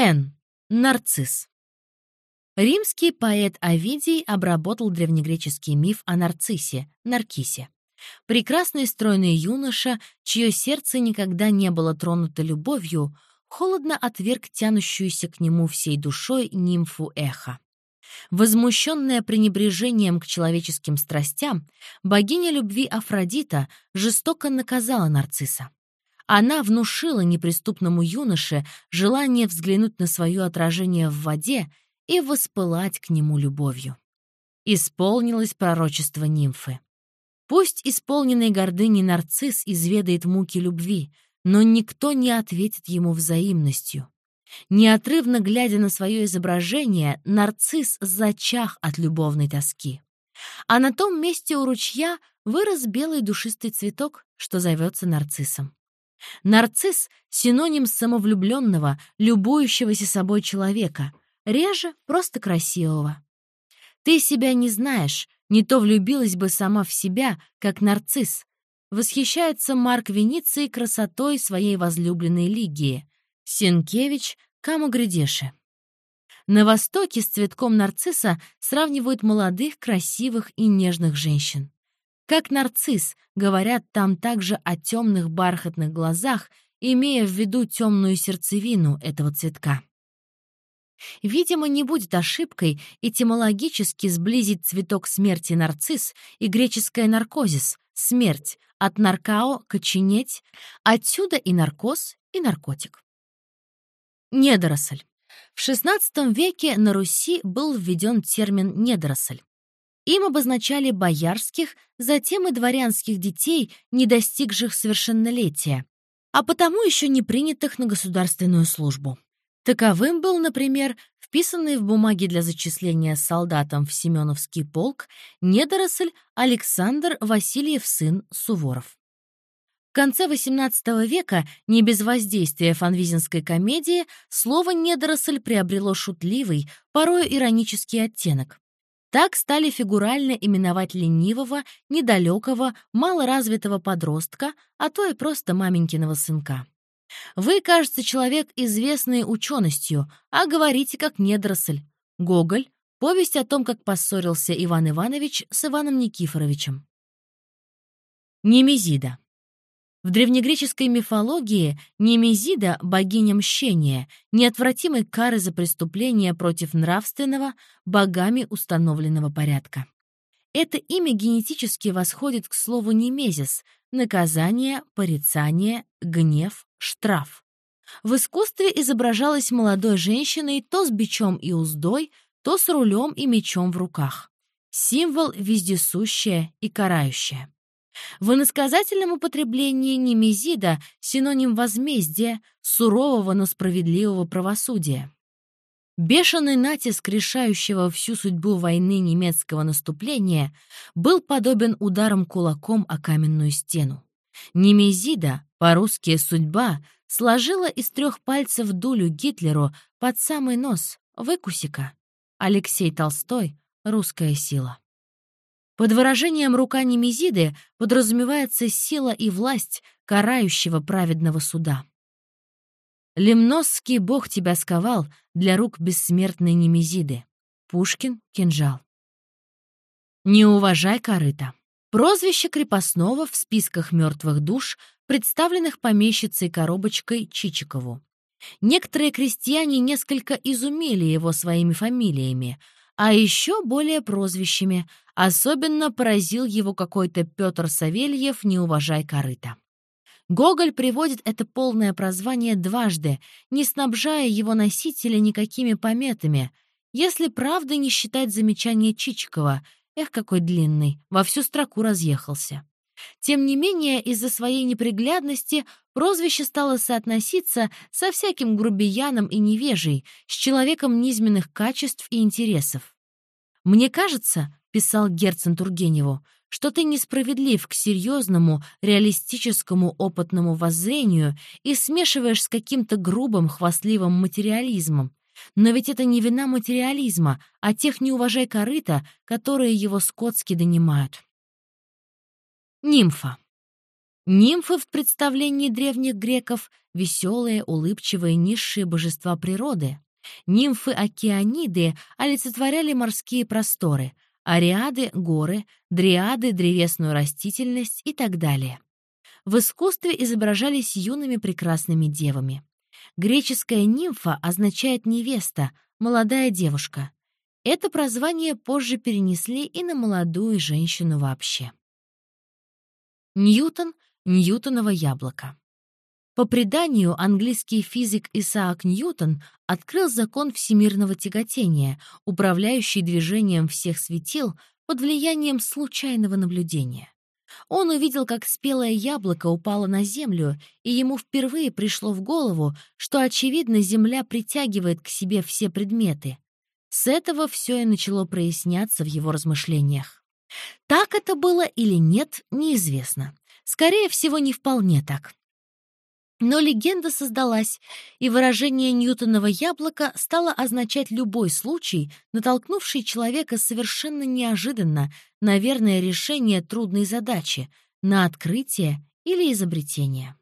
Н. Нарцисс. Римский поэт Овидий обработал древнегреческий миф о нарциссе, Наркисе. Прекрасный стройный юноша, чье сердце никогда не было тронуто любовью, холодно отверг тянущуюся к нему всей душой нимфу Эхо. Возмущенная пренебрежением к человеческим страстям, богиня любви Афродита жестоко наказала нарцисса. Она внушила неприступному юноше желание взглянуть на свое отражение в воде и воспылать к нему любовью. Исполнилось пророчество нимфы. Пусть исполненный гордыней нарцисс изведает муки любви, но никто не ответит ему взаимностью. Неотрывно глядя на свое изображение, нарцисс зачах от любовной тоски. А на том месте у ручья вырос белый душистый цветок, что зовется нарциссом. Нарцисс — синоним самовлюбленного, любующегося собой человека, реже просто красивого. Ты себя не знаешь, не то влюбилась бы сама в себя, как нарцисс. Восхищается Марк Веницией красотой своей возлюбленной Лигии. Сенкевич — Камагридеши. На Востоке с цветком нарцисса сравнивают молодых, красивых и нежных женщин. Как нарцисс, говорят там также о темных бархатных глазах, имея в виду темную сердцевину этого цветка. Видимо, не будет ошибкой этимологически сблизить цветок смерти нарцисс и греческое наркозис — смерть, от наркао — коченеть, отсюда и наркоз, и наркотик. Недоросль. В XVI веке на Руси был введен термин «недоросль». Им обозначали боярских, затем и дворянских детей, не достигших совершеннолетия, а потому еще не принятых на государственную службу. Таковым был, например, вписанный в бумаги для зачисления солдатам в Семеновский полк недоросль Александр Васильев сын Суворов. В конце XVIII века, не без воздействия фанвизинской комедии, слово «недоросль» приобрело шутливый, порой иронический оттенок. Так стали фигурально именовать ленивого, недалекого, малоразвитого подростка, а то и просто маменькиного сынка. Вы, кажется, человек, известный ученостью, а говорите как недоросль. Гоголь. Повесть о том, как поссорился Иван Иванович с Иваном Никифоровичем. Немезида. В древнегреческой мифологии Немезида — богиня мщения, неотвратимой кары за преступление против нравственного, богами установленного порядка. Это имя генетически восходит к слову «немезис» — наказание, порицание, гнев, штраф. В искусстве изображалась молодой женщиной то с бичом и уздой, то с рулем и мечом в руках. Символ вездесущее и карающее. В иносказательном употреблении немезида — синоним возмездия, сурового, но справедливого правосудия. Бешеный натиск решающего всю судьбу войны немецкого наступления был подобен ударам кулаком о каменную стену. Немезида, по-русски «судьба», сложила из трех пальцев дулю Гитлеру под самый нос, выкусика. Алексей Толстой «Русская сила». Под выражением «рука Немезиды» подразумевается сила и власть карающего праведного суда. Лемносский бог тебя сковал для рук бессмертной Немезиды. Пушкин, кинжал. Не уважай корыта. Прозвище крепостного в списках мертвых душ, представленных помещицей коробочкой Чичикову. Некоторые крестьяне несколько изумили его своими фамилиями, а еще более прозвищами. Особенно поразил его какой-то Петр Савельев «Не уважай корыта». Гоголь приводит это полное прозвание дважды, не снабжая его носителя никакими пометами, если правда не считать замечание Чичикова, эх, какой длинный, во всю строку разъехался. Тем не менее, из-за своей неприглядности прозвище стало соотноситься со всяким грубияном и невежей, с человеком низменных качеств и интересов. «Мне кажется, — писал Герцен Тургеневу, — что ты несправедлив к серьезному, реалистическому опытному воззрению и смешиваешь с каким-то грубым, хвастливым материализмом. Но ведь это не вина материализма, а тех неуважай корыта, которые его скотски донимают. Нимфа. Нимфы в представлении древних греков — веселые, улыбчивые, низшие божества природы. Нимфы-океаниды олицетворяли морские просторы, ариады — горы, дриады — древесную растительность и так далее. В искусстве изображались юными прекрасными девами. Греческая нимфа означает невеста, молодая девушка. Это прозвание позже перенесли и на молодую женщину вообще. Ньютон — Ньютоново яблоко. По преданию, английский физик Исаак Ньютон открыл закон всемирного тяготения, управляющий движением всех светил под влиянием случайного наблюдения. Он увидел, как спелое яблоко упало на землю, и ему впервые пришло в голову, что, очевидно, земля притягивает к себе все предметы. С этого все и начало проясняться в его размышлениях. Так это было или нет, неизвестно. Скорее всего, не вполне так. Но легенда создалась, и выражение Ньютонова яблока стало означать любой случай, натолкнувший человека совершенно неожиданно на верное решение трудной задачи, на открытие или изобретение.